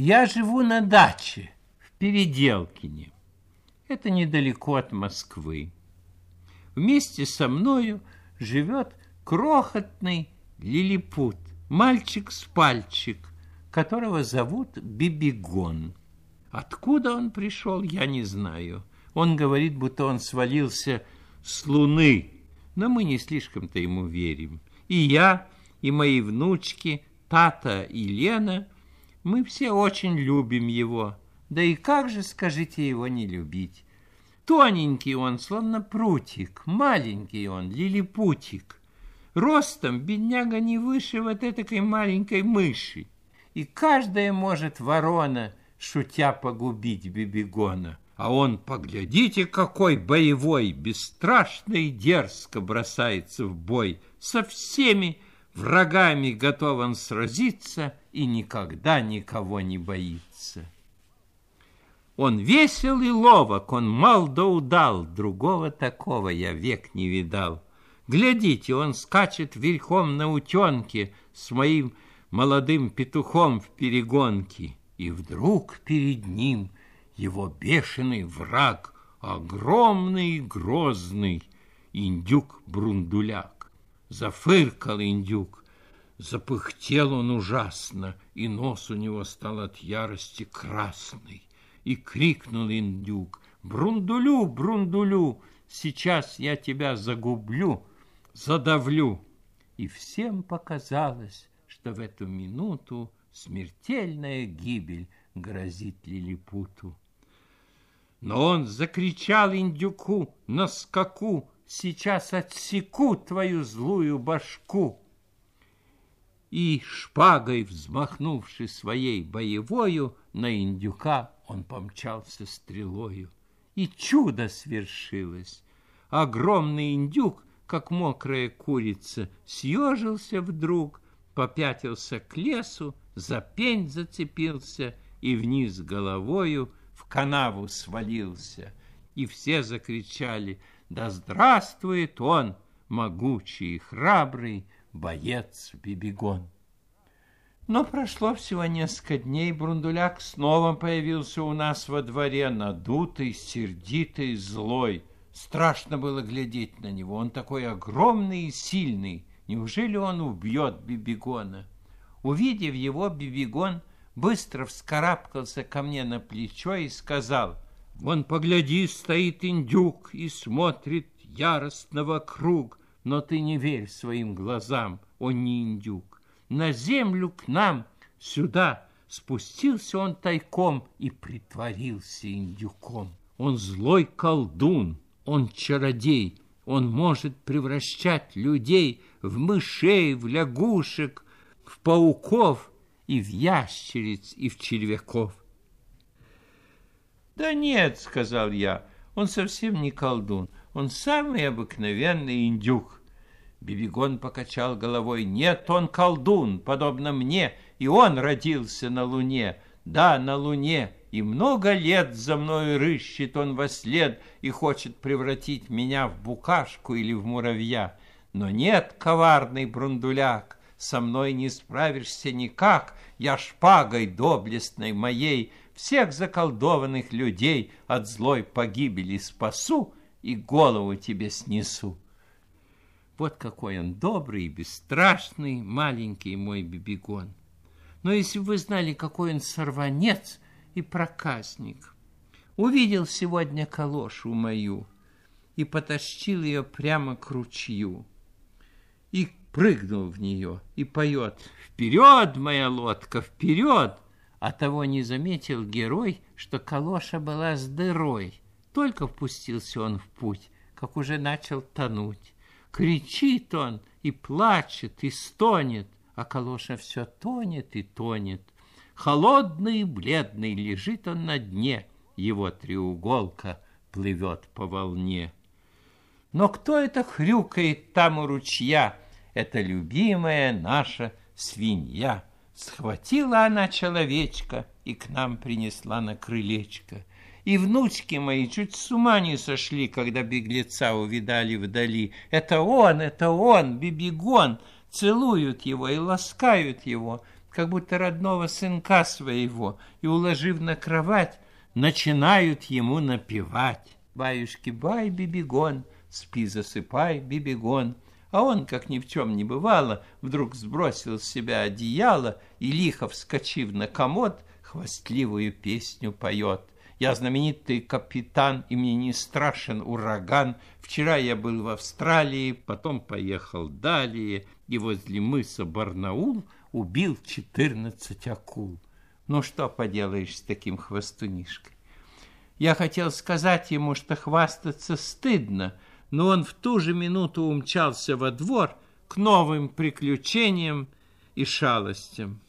Я живу на даче в Переделкине. Это недалеко от Москвы. Вместе со мною живет крохотный лилипут, мальчик с пальчик, которого зовут Бибигон. Откуда он пришел, я не знаю. Он говорит, будто он свалился с луны, но мы не слишком-то ему верим. И я, и мои внучки, Тата и Лена, мы все очень любим его. Да и как же, скажите, его не любить? Тоненький он, словно прутик, маленький он, лилипутик. Ростом бедняга не выше вот этой маленькой мыши. И каждая может ворона, шутя, погубить Бибигона. А он, поглядите, какой боевой, бесстрашно и дерзко бросается в бой. Со всеми врагами готов он сразиться и никогда никого не боится. Он весел и ловок, он мал да удал, другого такого я век не видал. Глядите, он скачет верхом на утенке с моим молодым петухом в перегонке, и вдруг перед ним его бешеный враг, огромный и грозный, индюк-брундуляк. Зафыркал индюк, запыхтел он ужасно, и нос у него стал от ярости красный и крикнул индюк. «Брундулю, Брундулю, сейчас я тебя загублю, задавлю!» И всем показалось, что в эту минуту смертельная гибель грозит лилипуту. Но он закричал индюку на скаку, «Сейчас отсеку твою злую башку!» И шпагой, взмахнувши своей боевою, на индюка он помчался стрелою. И чудо свершилось. Огромный индюк, как мокрая курица, съежился вдруг, попятился к лесу, за пень зацепился и вниз головою в канаву свалился. И все закричали «Да здравствует он, могучий и храбрый боец Бибигон!» Но прошло всего несколько дней, Брундуляк снова появился у нас во дворе, надутый, сердитый, злой. Страшно было глядеть на него, он такой огромный и сильный. Неужели он убьет Бибигона? Увидев его, Бибигон быстро вскарабкался ко мне на плечо и сказал, «Вон, погляди, стоит индюк и смотрит яростно вокруг, но ты не верь своим глазам, он не индюк на землю к нам, сюда. Спустился он тайком и притворился индюком. Он злой колдун, он чародей, он может превращать людей в мышей, в лягушек, в пауков и в ящериц, и в червяков. «Да нет», — сказал я, — «он совсем не колдун, он самый обыкновенный индюк». Бибигон покачал головой. Нет, он колдун, подобно мне, и он родился на луне. Да, на луне, и много лет за мною рыщет он во след и хочет превратить меня в букашку или в муравья. Но нет, коварный брундуляк, со мной не справишься никак, я шпагой доблестной моей всех заколдованных людей от злой погибели спасу и голову тебе снесу. Вот какой он добрый и бесстрашный, маленький мой бибигон. Но если бы вы знали, какой он сорванец и проказник. Увидел сегодня калошу мою и потащил ее прямо к ручью. И прыгнул в нее и поет «Вперед, моя лодка, вперед!» А того не заметил герой, что калоша была с дырой. Только впустился он в путь, как уже начал тонуть. Кричит он и плачет, и стонет, а калоша все тонет и тонет. Холодный и бледный лежит он на дне, его треуголка плывет по волне. Но кто это хрюкает там у ручья? Это любимая наша свинья. Схватила она человечка и к нам принесла на крылечко. И внучки мои чуть с ума не сошли, когда беглеца увидали вдали. Это он, это он, Бибигон, целуют его и ласкают его. как будто родного сынка своего, и, уложив на кровать, начинают ему напевать. Баюшки-бай, бибигон, спи, засыпай, бибигон. А он, как ни в чем не бывало, вдруг сбросил с себя одеяло и, лихо вскочив на комод, хвастливую песню поет. Я знаменитый капитан, и мне не страшен ураган. Вчера я был в Австралии, потом поехал далее, и возле мыса Барнаул убил четырнадцать акул. Ну, что поделаешь с таким хвостунишкой? Я хотел сказать ему, что хвастаться стыдно, но он в ту же минуту умчался во двор к новым приключениям и шалостям.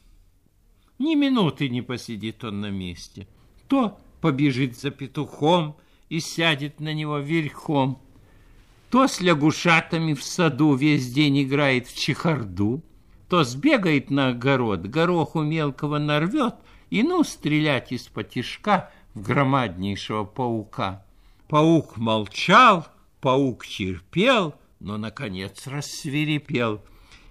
Ни минуты не посидит он на месте. То побежит за петухом и сядет на него верхом, то с лягушатами в саду весь день играет в чехарду, то сбегает на огород, гороху мелкого нарвет и ну стрелять из потишка в громаднейшего паука. Паук молчал, паук терпел, но, наконец, рассверепел.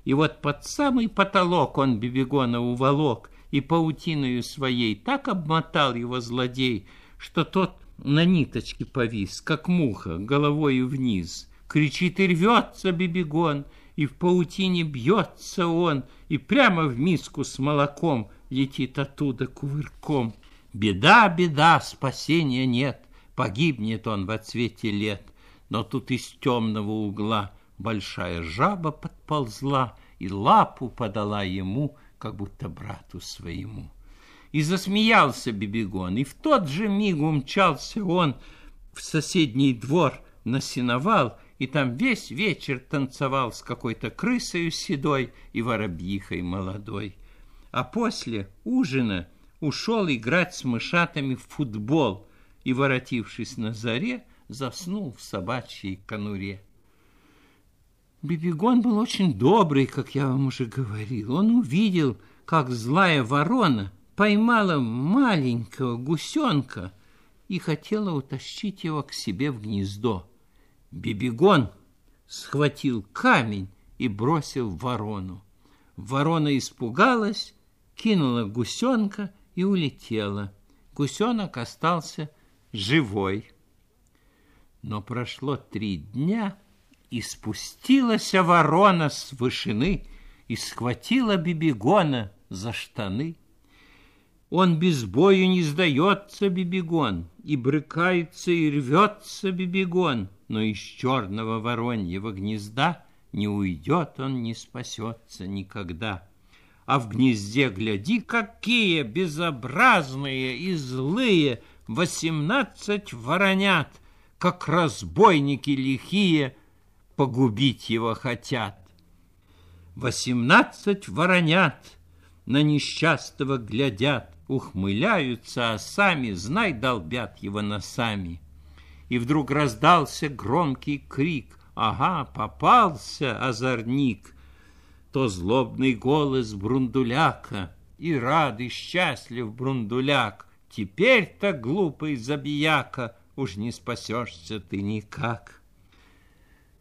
И вот под самый потолок он Бибигона уволок, и паутиною своей так обмотал его злодей, что тот на ниточке повис, как муха, головою вниз. Кричит и рвется Бибигон, и в паутине бьется он, и прямо в миску с молоком летит оттуда кувырком. Беда, беда, спасения нет, погибнет он во цвете лет. Но тут из темного угла большая жаба подползла и лапу подала ему, как будто брату своему. И засмеялся Бибигон, и в тот же миг умчался он в соседний двор на сеновал, и там весь вечер танцевал с какой-то крысою седой и воробьихой молодой. А после ужина ушел играть с мышатами в футбол и, воротившись на заре, заснул в собачьей конуре. Бибигон был очень добрый, как я вам уже говорил. Он увидел, как злая ворона поймала маленького гусенка и хотела утащить его к себе в гнездо. Бибигон схватил камень и бросил в ворону. Ворона испугалась, кинула гусенка и улетела. Гусенок остался живой. Но прошло три дня, и спустилась ворона с вышины и схватила Бибигона за штаны. Он без бою не сдается, Бибигон, и брыкается, и рвется Бибигон, но из черного вороньего гнезда не уйдет он, не спасется никогда. А в гнезде, гляди, какие безобразные и злые восемнадцать воронят, как разбойники лихие, погубить его хотят. Восемнадцать воронят на несчастного глядят, ухмыляются, а сами, знай, долбят его носами. И вдруг раздался громкий крик. Ага, попался озорник. То злобный голос Брундуляка, и рад, и счастлив Брундуляк. Теперь-то, глупый забияка, уж не спасешься ты никак.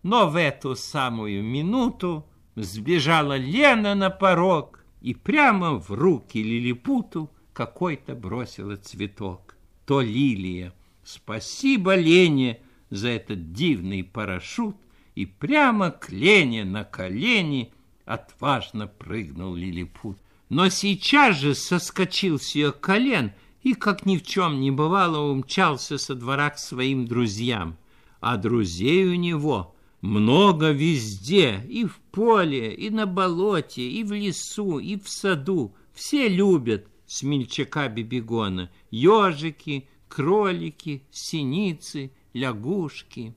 Но в эту самую минуту сбежала Лена на порог и прямо в руки Лилипуту какой-то бросила цветок. То лилия. Спасибо Лене за этот дивный парашют, и прямо к Лене на колени отважно прыгнул Лилипут. Но сейчас же соскочил с ее колен и, как ни в чем не бывало, умчался со двора к своим друзьям. А друзей у него много везде, и в поле, и на болоте, и в лесу, и в саду. Все любят смельчака Бибигона. Ежики, кролики, синицы, лягушки.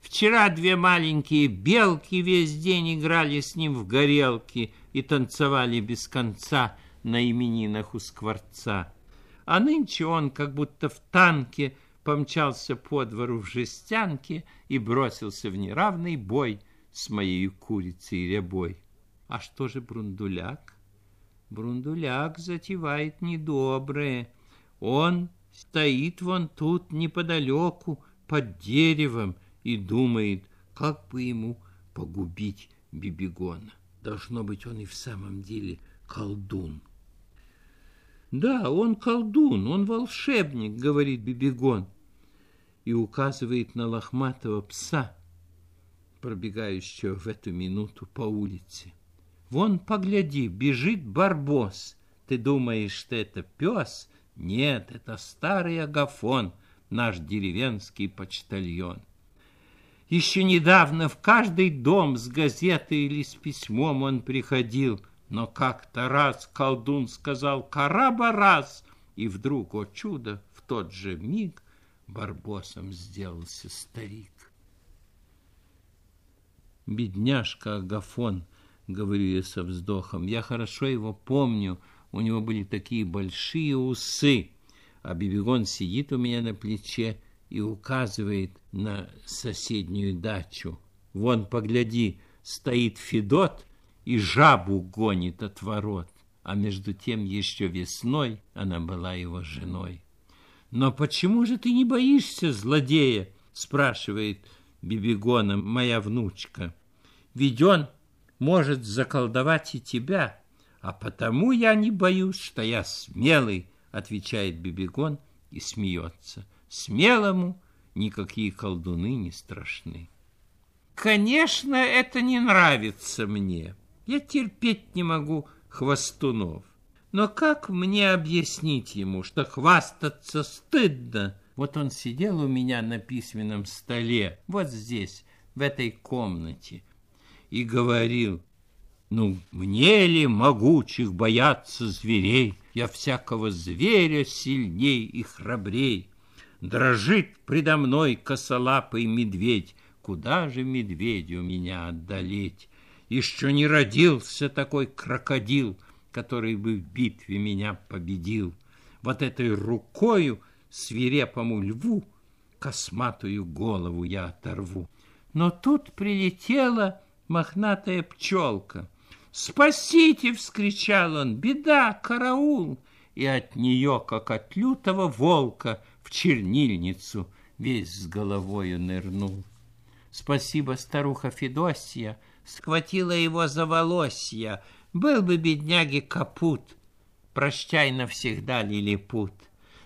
Вчера две маленькие белки весь день играли с ним в горелки и танцевали без конца на именинах у скворца. А нынче он, как будто в танке, помчался по двору в жестянке и бросился в неравный бой с моей курицей рябой. А что же Брундуляк? Брундуляк затевает недоброе. Он стоит вон тут неподалеку, под деревом, и думает, как бы ему погубить Бибигона. Должно быть, он и в самом деле колдун. Да, он колдун, он волшебник, говорит Бибигон. И указывает на лохматого пса, пробегающего в эту минуту по улице. Вон, погляди, бежит барбос. Ты думаешь, что это пес? Нет, это старый агафон, наш деревенский почтальон. Еще недавно в каждый дом с газетой или с письмом он приходил, но как-то раз колдун сказал «Караба-раз!» И вдруг, о чудо, в тот же миг барбосом сделался старик. Бедняжка Агафон, говорю я со вздохом, я хорошо его помню, у него были такие большие усы, а Бибигон сидит у меня на плече и указывает на соседнюю дачу. Вон, погляди, стоит Федот и жабу гонит от ворот, а между тем еще весной она была его женой. «Но почему же ты не боишься злодея?» — спрашивает Бибигона моя внучка. «Ведь он может заколдовать и тебя, а потому я не боюсь, что я смелый», — отвечает Бибигон и смеется. Смелому никакие колдуны не страшны. Конечно, это не нравится мне. Я терпеть не могу хвостунов. Но как мне объяснить ему, что хвастаться стыдно? Вот он сидел у меня на письменном столе, вот здесь, в этой комнате, и говорил, ну, мне ли могучих бояться зверей? Я всякого зверя сильней и храбрей. Дрожит предо мной косолапый медведь. Куда же медведю меня отдалеть? Еще не родился такой крокодил, который бы в битве меня победил. Вот этой рукою свирепому льву косматую голову я оторву. Но тут прилетела мохнатая пчелка. «Спасите!» — вскричал он. «Беда! Караул!» И от нее, как от лютого волка, в чернильницу весь с головою нырнул. Спасибо, старуха Федосия, схватила его за волосья. Был бы бедняги капут, прощай навсегда, лилипут.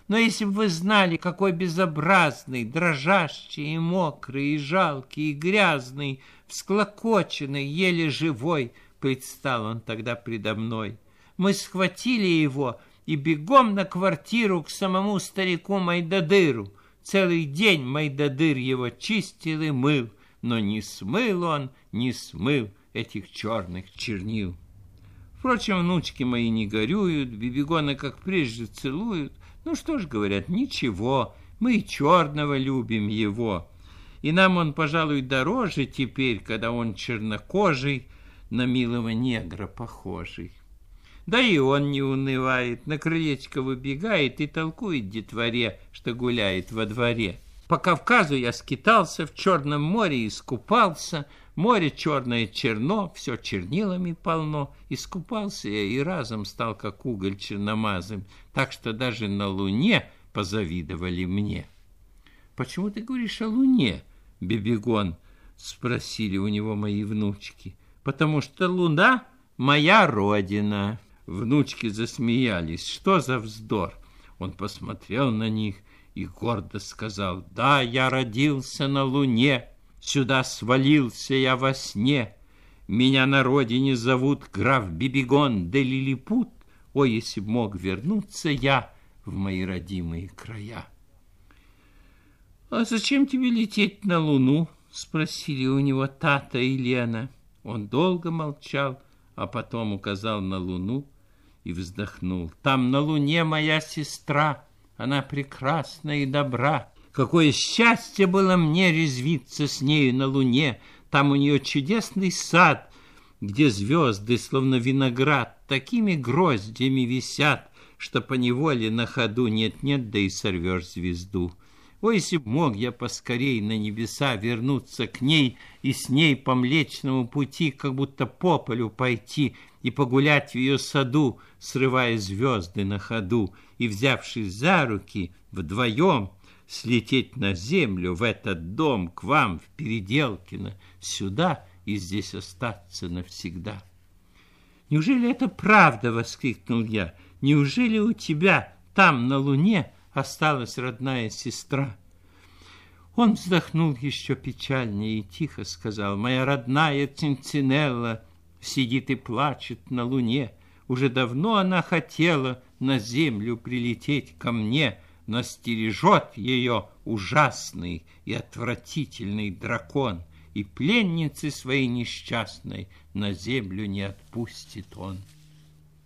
Но если бы вы знали, какой безобразный, дрожащий и мокрый, и жалкий, и грязный, всклокоченный, еле живой, предстал он тогда предо мной. Мы схватили его и бегом на квартиру к самому старику Майдадыру. Целый день Майдадыр его чистил и мыл, но не смыл он, не смыл этих черных чернил. Впрочем, внучки мои не горюют, бибигоны, как прежде, целуют. Ну что ж, говорят, ничего, мы и черного любим его. И нам он, пожалуй, дороже теперь, когда он чернокожий, на милого негра похожий. Да и он не унывает, на крылечко выбегает и толкует детворе, что гуляет во дворе. По Кавказу я скитался, в Черном море искупался, море черное черно, все чернилами полно. Искупался я и разом стал, как уголь черномазым, так что даже на луне позавидовали мне. «Почему ты говоришь о луне, Бебегон?» — спросили у него мои внучки. «Потому что луна — моя родина». Внучки засмеялись. Что за вздор? Он посмотрел на них и гордо сказал, «Да, я родился на луне, сюда свалился я во сне. Меня на родине зовут граф Бибигон де Лилипут. Ой, если б мог вернуться я в мои родимые края!» «А зачем тебе лететь на луну?» — спросили у него Тата и Лена. Он долго молчал, а потом указал на луну, и вздохнул. Там на луне моя сестра, она прекрасна и добра. Какое счастье было мне резвиться с нею на луне. Там у нее чудесный сад, где звезды, словно виноград, такими гроздями висят, что по неволе на ходу нет-нет, да и сорвешь звезду. Ой, если б мог я поскорей на небеса вернуться к ней и с ней по Млечному пути, как будто по полю пойти и погулять в ее саду, срывая звезды на ходу, и, взявшись за руки, вдвоем слететь на землю, в этот дом, к вам, в Переделкино, сюда и здесь остаться навсегда. «Неужели это правда?» — воскликнул я. Неужели у тебя там, на луне, осталась родная сестра?» Он вздохнул еще печальнее и тихо сказал, «Моя родная Цинцинелла сидит и плачет на луне. Уже давно она хотела на землю прилететь ко мне, но стережет ее ужасный и отвратительный дракон, и пленницы своей несчастной на землю не отпустит он.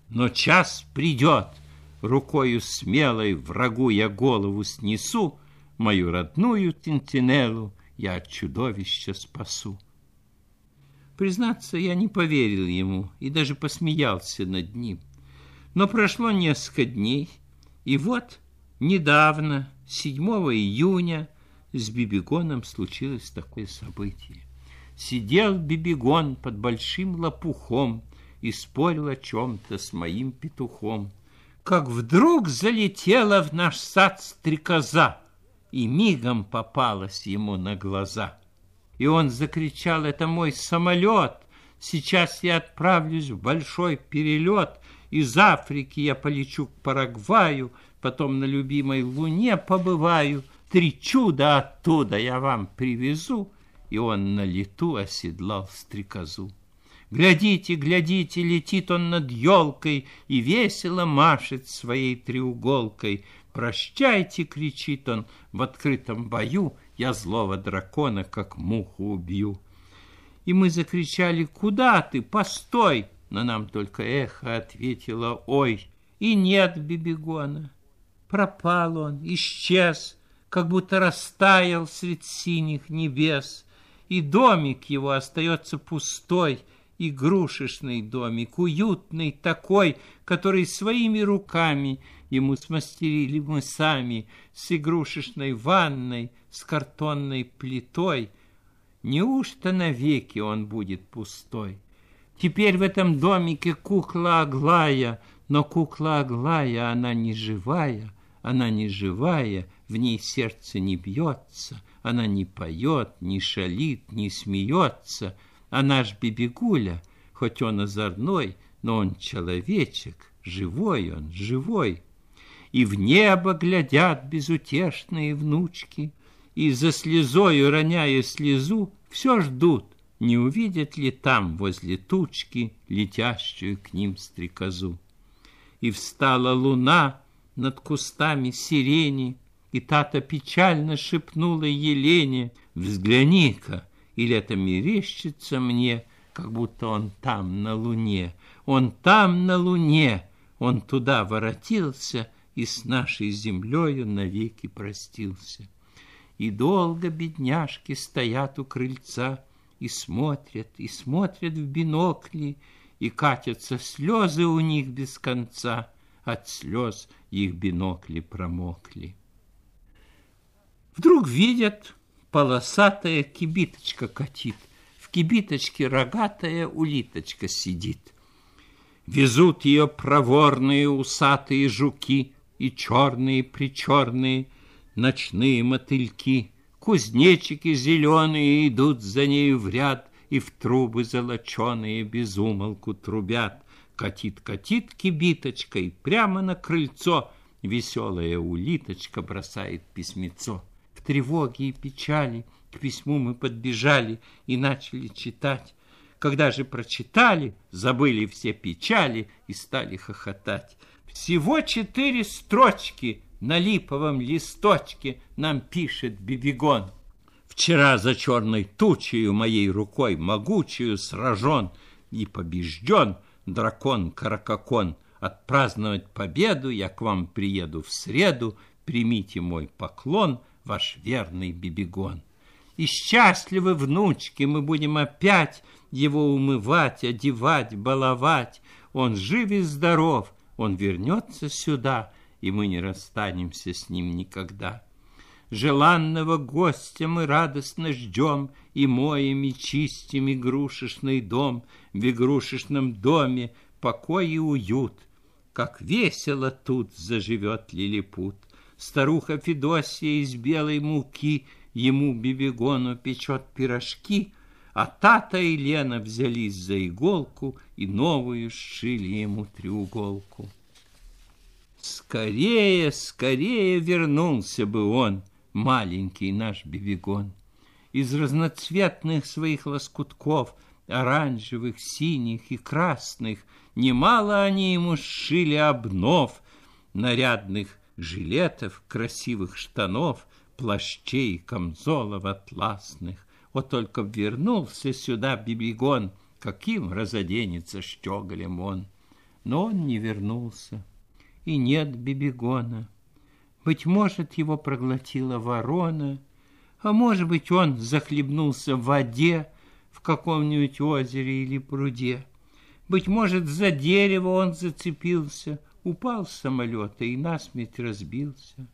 Но час придет, рукою смелой врагу я голову снесу, мою родную Тинтинеллу я от чудовища спасу. Признаться, я не поверил ему и даже посмеялся над ним. Но прошло несколько дней, и вот недавно, 7 июня, с Бибигоном случилось такое событие. Сидел Бибигон под большим лопухом и спорил о чем-то с моим петухом. Как вдруг залетела в наш сад стрекоза, и мигом попалась ему на глаза. И он закричал, это мой самолет, сейчас я отправлюсь в большой перелет, из Африки я полечу к Парагваю, потом на любимой луне побываю, три чуда оттуда я вам привезу. И он на лету оседлал стрекозу. Глядите, глядите, летит он над елкой и весело машет своей треуголкой. «Прощайте!» — кричит он в открытом бою, «Я злого дракона, как муху, убью!» И мы закричали «Куда ты? Постой!» Но нам только эхо ответило «Ой!» И нет Бибигона. Пропал он, исчез, как будто растаял средь синих небес, и домик его остается пустой, игрушечный домик, уютный такой, который своими руками ему смастерили мы сами, с игрушечной ванной, с картонной плитой. Неужто навеки он будет пустой? Теперь в этом домике кукла Аглая, но кукла Аглая, она не живая, она не живая, в ней сердце не бьется, она не поет, не шалит, не смеется — а наш Бибигуля, хоть он озорной, но он человечек, живой он, живой. И в небо глядят безутешные внучки, И за слезою, роняя слезу, Все ждут, не увидят ли там возле тучки Летящую к ним стрекозу. И встала луна над кустами сирени, И тата печально шепнула Елене, «Взгляни-ка, или это мерещится мне, как будто он там, на луне? Он там, на луне, он туда воротился и с нашей землею навеки простился. И долго бедняжки стоят у крыльца и смотрят, и смотрят в бинокли, и катятся слезы у них без конца, от слез их бинокли промокли. Вдруг видят, полосатая кибиточка катит, в кибиточке рогатая улиточка сидит. Везут ее проворные усатые жуки и черные-причерные ночные мотыльки. Кузнечики зеленые идут за нею в ряд, и в трубы золоченые безумолку трубят. Катит-катит кибиточкой прямо на крыльцо, веселая улиточка бросает письмецо в тревоге и печали к письму мы подбежали и начали читать. Когда же прочитали, забыли все печали и стали хохотать. Всего четыре строчки на липовом листочке нам пишет Бибигон. Вчера за черной тучею моей рукой могучую сражен и побежден дракон Каракакон. Отпраздновать победу я к вам приеду в среду, примите мой поклон — ваш верный Бибигон. И счастливы внучки, мы будем опять его умывать, одевать, баловать. Он жив и здоров, он вернется сюда, и мы не расстанемся с ним никогда. Желанного гостя мы радостно ждем И моем, и чистим игрушечный дом, В игрушечном доме покой и уют. Как весело тут заживет лилипут. Старуха Федосия из белой муки ему бибигону печет пирожки, а Тата и Лена взялись за иголку и новую сшили ему треуголку. Скорее, скорее вернулся бы он, маленький наш бибигон. Из разноцветных своих лоскутков, оранжевых, синих и красных, немало они ему сшили обнов, нарядных жилетов, красивых штанов, плащей, камзолов атласных. Вот только вернулся сюда Бибигон, каким разоденется щеголем он. Но он не вернулся, и нет Бибигона. Быть может, его проглотила ворона, а может быть, он захлебнулся в воде в каком-нибудь озере или пруде. Быть может, за дерево он зацепился, упал с самолета и насмерть разбился.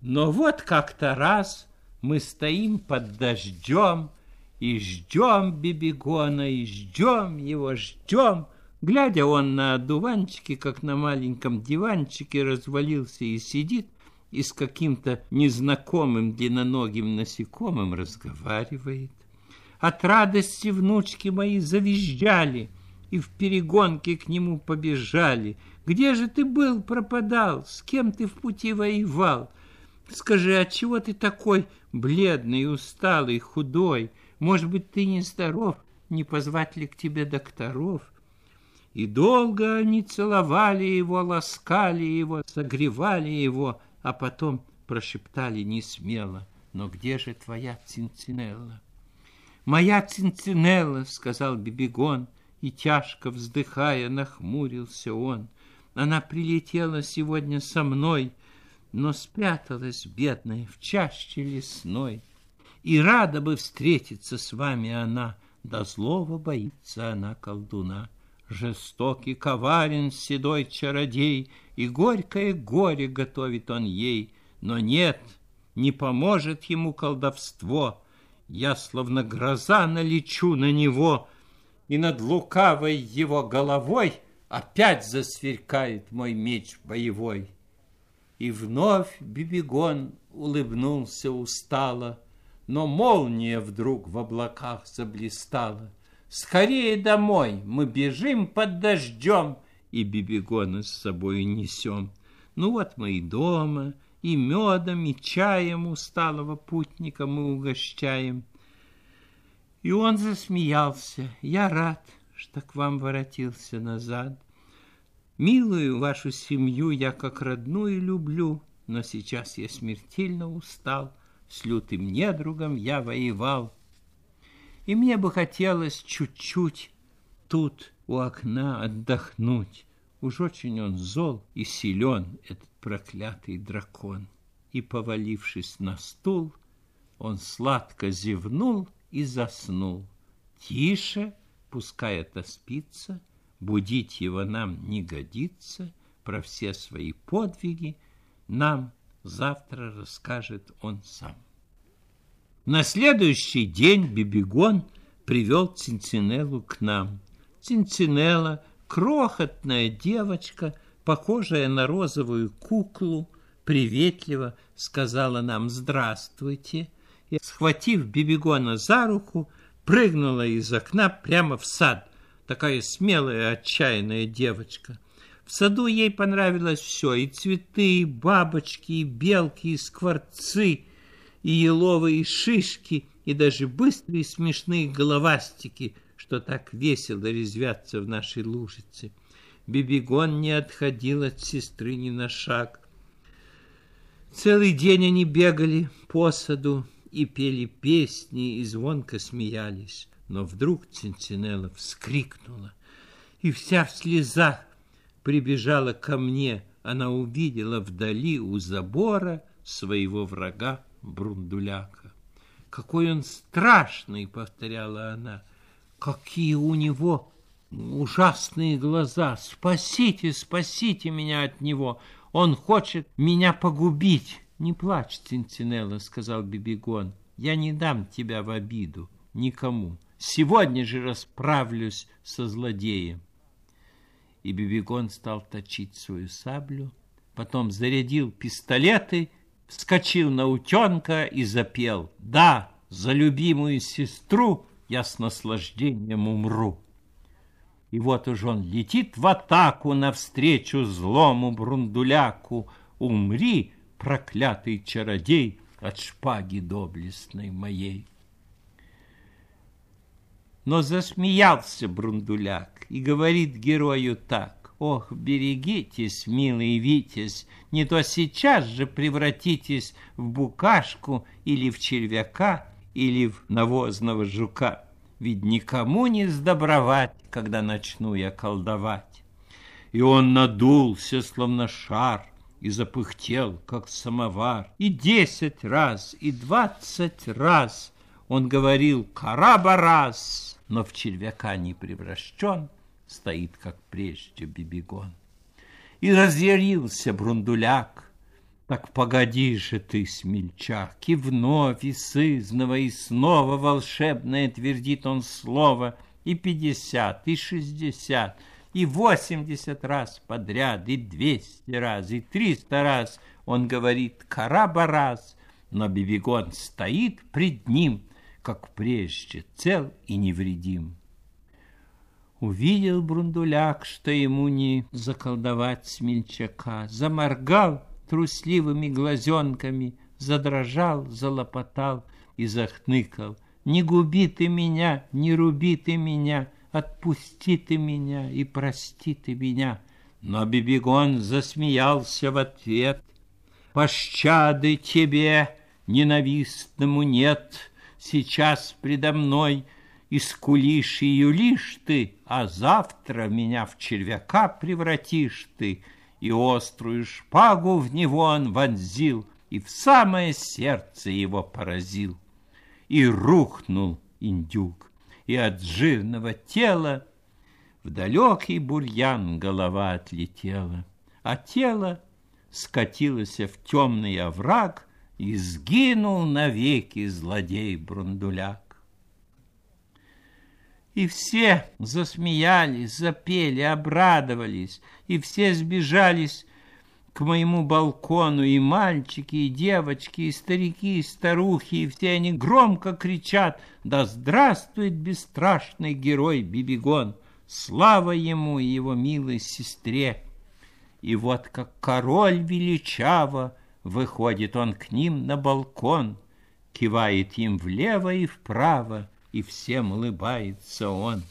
Но вот как-то раз мы стоим под дождем и ждем Бибигона, и ждем его, ждем. Глядя он на одуванчике, как на маленьком диванчике, развалился и сидит, и с каким-то незнакомым длинноногим насекомым разговаривает. От радости внучки мои завизжали и в перегонке к нему побежали. Где же ты был, пропадал? С кем ты в пути воевал? Скажи, от чего ты такой бледный, усталый, худой? Может быть, ты не здоров? Не позвать ли к тебе докторов? И долго они целовали его, ласкали его, согревали его, а потом прошептали не смело, «Но где же твоя Цинцинелла?» «Моя Цинцинелла», — сказал Бибигон, и тяжко вздыхая нахмурился он. «Она прилетела сегодня со мной, но спряталась, бедная, в чаще лесной. И рада бы встретиться с вами она, да злого боится она колдуна. Жестокий, коварен, седой чародей, И горькое горе готовит он ей. Но нет, не поможет ему колдовство. Я, словно гроза, налечу на него, И над лукавой его головой Опять засверкает мой меч боевой. И вновь Бибигон улыбнулся устало, Но молния вдруг в облаках заблистала. Скорее домой, мы бежим под дождем, И Бибигона с собой несем. Ну вот мы и дома, и медом, и чаем усталого путника мы угощаем. И он засмеялся. Я рад, что к вам воротился назад. Милую вашу семью я как родную люблю, но сейчас я смертельно устал, с лютым недругом я воевал. И мне бы хотелось чуть-чуть тут у окна отдохнуть. Уж очень он зол и силен, этот проклятый дракон. И, повалившись на стул, он сладко зевнул и заснул. Тише, пускай это спится, — Будить его нам не годится, про все свои подвиги нам завтра расскажет он сам. На следующий день Бибигон привел Цинцинеллу к нам. Цинцинелла, крохотная девочка, похожая на розовую куклу, приветливо сказала нам «Здравствуйте!» и, схватив Бибигона за руку, прыгнула из окна прямо в сад такая смелая, отчаянная девочка. В саду ей понравилось все, и цветы, и бабочки, и белки, и скворцы, и еловые шишки, и даже быстрые смешные головастики, что так весело резвятся в нашей лужице. Бибигон не отходил от сестры ни на шаг. Целый день они бегали по саду и пели песни, и звонко смеялись. Но вдруг Цинцинелла вскрикнула и вся в слезах прибежала ко мне. Она увидела вдали у забора своего врага Брундуляка. «Какой он страшный!» — повторяла она. «Какие у него ужасные глаза! Спасите, спасите меня от него! Он хочет меня погубить!» «Не плачь, Цинцинелла», — сказал Бибигон. «Я не дам тебя в обиду никому. Сегодня же расправлюсь со злодеем. И Бибигон стал точить свою саблю, потом зарядил пистолеты, вскочил на утенка и запел «Да, за любимую сестру я с наслаждением умру». И вот уж он летит в атаку навстречу злому брундуляку. Умри, проклятый чародей, от шпаги доблестной моей. Но засмеялся Брундуляк и говорит герою так. Ох, берегитесь, милый Витязь, не то сейчас же превратитесь в букашку или в червяка, или в навозного жука. Ведь никому не сдобровать, когда начну я колдовать. И он надулся, словно шар, и запыхтел, как самовар. И десять раз, и двадцать раз он говорил «Карабарас!» но в червяка не превращен, стоит, как прежде, бибигон. И разъярился Брундуляк, так погоди же ты, смельчак, и вновь, и сызново, и снова волшебное твердит он слово, и пятьдесят, и шестьдесят, и восемьдесят раз подряд, и двести раз, и триста раз он говорит «карабарас», но Бибигон стоит пред ним, как прежде, цел и невредим. Увидел Брундуляк, что ему не заколдовать смельчака, заморгал трусливыми глазенками, задрожал, залопотал и захныкал. «Не губи ты меня, не руби ты меня, отпусти ты меня и прости ты меня». Но Бибигон засмеялся в ответ. «Пощады тебе, ненавистному, нет!» сейчас предо мной и скулишь и юлишь ты, а завтра меня в червяка превратишь ты, и острую шпагу в него он вонзил, и в самое сердце его поразил. И рухнул индюк, и от жирного тела в далекий бурьян голова отлетела, а тело скатилось в темный овраг — и сгинул навеки злодей Брундуляк. И все засмеялись, запели, обрадовались, и все сбежались к моему балкону, и мальчики, и девочки, и старики, и старухи, и все они громко кричат «Да здравствует бесстрашный герой Бибигон! Слава ему и его милой сестре!» И вот как король величаво Выходит он к ним на балкон, Кивает им влево и вправо, И всем улыбается он.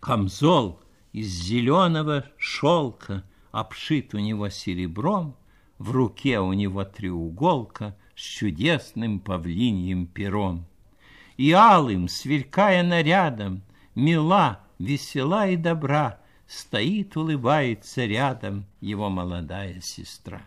Камзол из зеленого шелка Обшит у него серебром, В руке у него треуголка С чудесным павлиньим пером. И алым, сверкая нарядом, Мила, весела и добра, Стоит, улыбается рядом Его молодая сестра.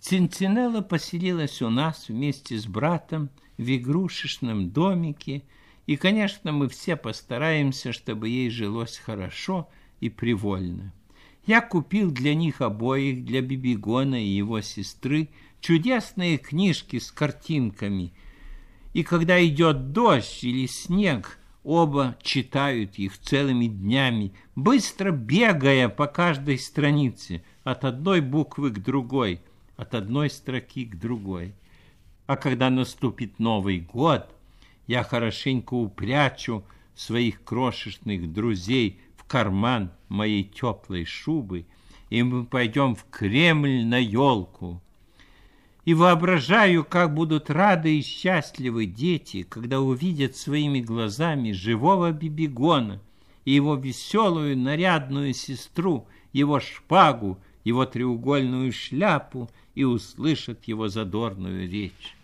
Цинцинелла поселилась у нас вместе с братом в игрушечном домике, и, конечно, мы все постараемся, чтобы ей жилось хорошо и привольно. Я купил для них обоих, для Бибигона и его сестры, чудесные книжки с картинками. И когда идет дождь или снег, оба читают их целыми днями, быстро бегая по каждой странице, от одной буквы к другой – от одной строки к другой. А когда наступит Новый год, я хорошенько упрячу своих крошечных друзей карман моей теплой шубы, и мы пойдем в Кремль на елку. И воображаю, как будут рады и счастливы дети, когда увидят своими глазами живого Бибигона и его веселую нарядную сестру, его шпагу, его треугольную шляпу и услышат его задорную речь.